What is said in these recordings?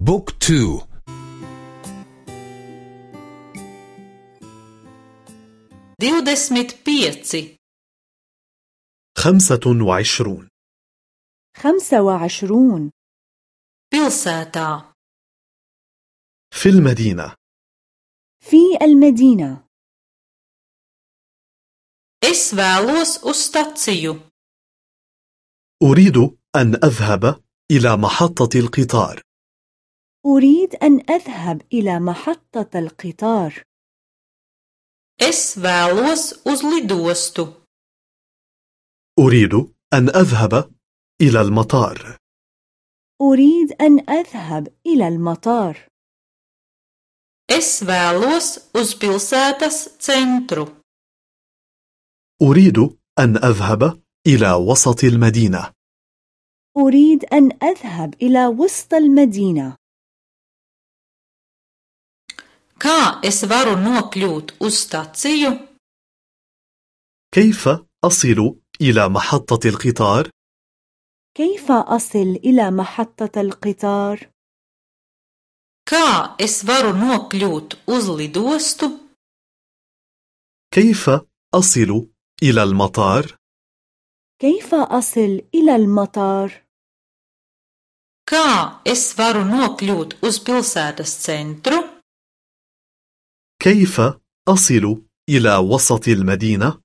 بوك تو divdesmit pieci. خمسة وعشرون. خمسة وعشرون. Pilsētā. في المدينة. في المدينة. Es vēlos uz staciju. أريد أن أذهب إلى محطة القطار. أريد أن أذهب إلى محطة القطار. Es vēlos uz lidostu. أريد أن أذهب إلى المطار. أريد أن أذهب إلى المطار. Es vēlos uz pilsētas centru. أريد أن أذهب إلى وسط المدينة. أريد أن أذهب إلى وسط المدينة. Kā es varu nokļūt uz staciju كيف أصل إلى محطة القطار؟ كيف أصل إلى محطة القطار؟ kā es varu nokļūt uz lidostu كيف أصل إلى المطار؟ كيف أصل إلى المطار؟ kā es varu nokļūt uz pilsētas centru كيف أصل إلى وسط المدينة؟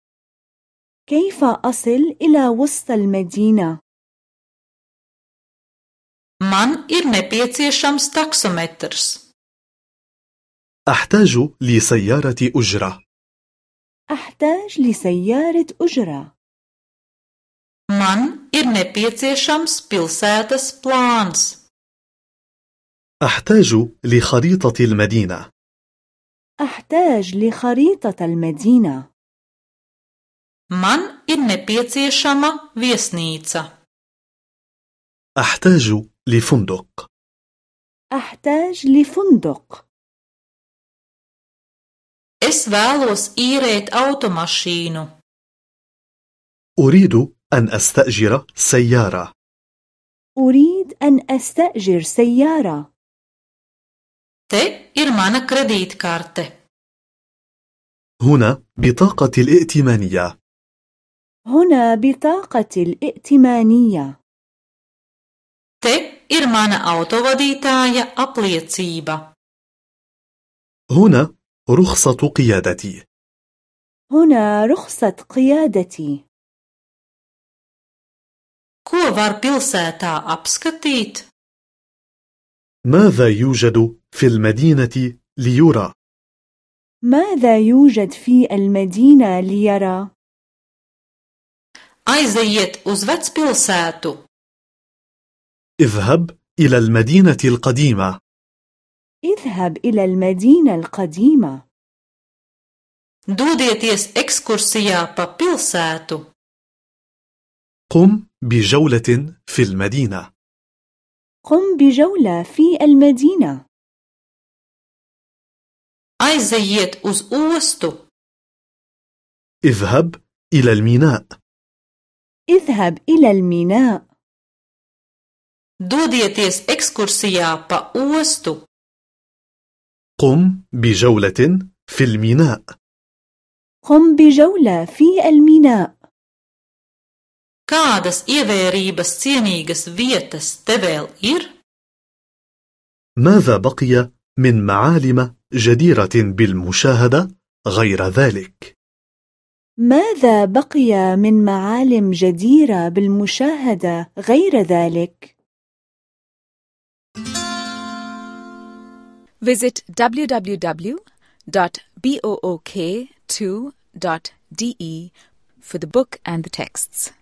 كيف أصل إلى وسط المدينة؟ man ir nepieciešams taksometrs. أحتاج لسيارة أجرة. أحتاج لسيارة أجرة. Man ir nepieciešams pilsētas plāns. أحتاج لخريطة المدينة. أحتاج لخريطة المدينة. Man ir nepieciešama viesnīca. أحتاج لفندق. أحتاج لفندق. Es vēlos īrēt automašīnu. أريد أن أستأجر سيارة. أريد أن أستأجر سيارة. Te ir mana kredītkarte هنا بطاقة الائتمانية هنا بطاقة الائتمانية te ir mana autovadītāja apliecība هنا رخصة قيادتي هنا رخصة قيادتي ko var pilsētā apskatīt ماذا يوجد في المدينة ليرى؟ ماذا يوجد في المدينة ليرى؟ aizejiet uz vecpilsētu اذهب إلى المدينة القديمة. اذهب إلى المدينة القديمة. Dodieties ekskursijā pa pilsētu. قم بجولة في المدينة. قم بجولة في المدينة. aizejiet uz ostu اذهب إلى الميناء. اذهب إلى الميناء. dodieties ekskursijā pa ostu قم بجولة في الميناء. قم بجولة في الميناء. Kādas ievērības cienīgas vietas te vēl ir ماذا بقي من معالم جديرة بالمشاهدة غير ذلك؟ ماذا بقي من معالم جديرة بالمشاهدة غير ذلك؟ Visit www.book2.de for the book and the texts.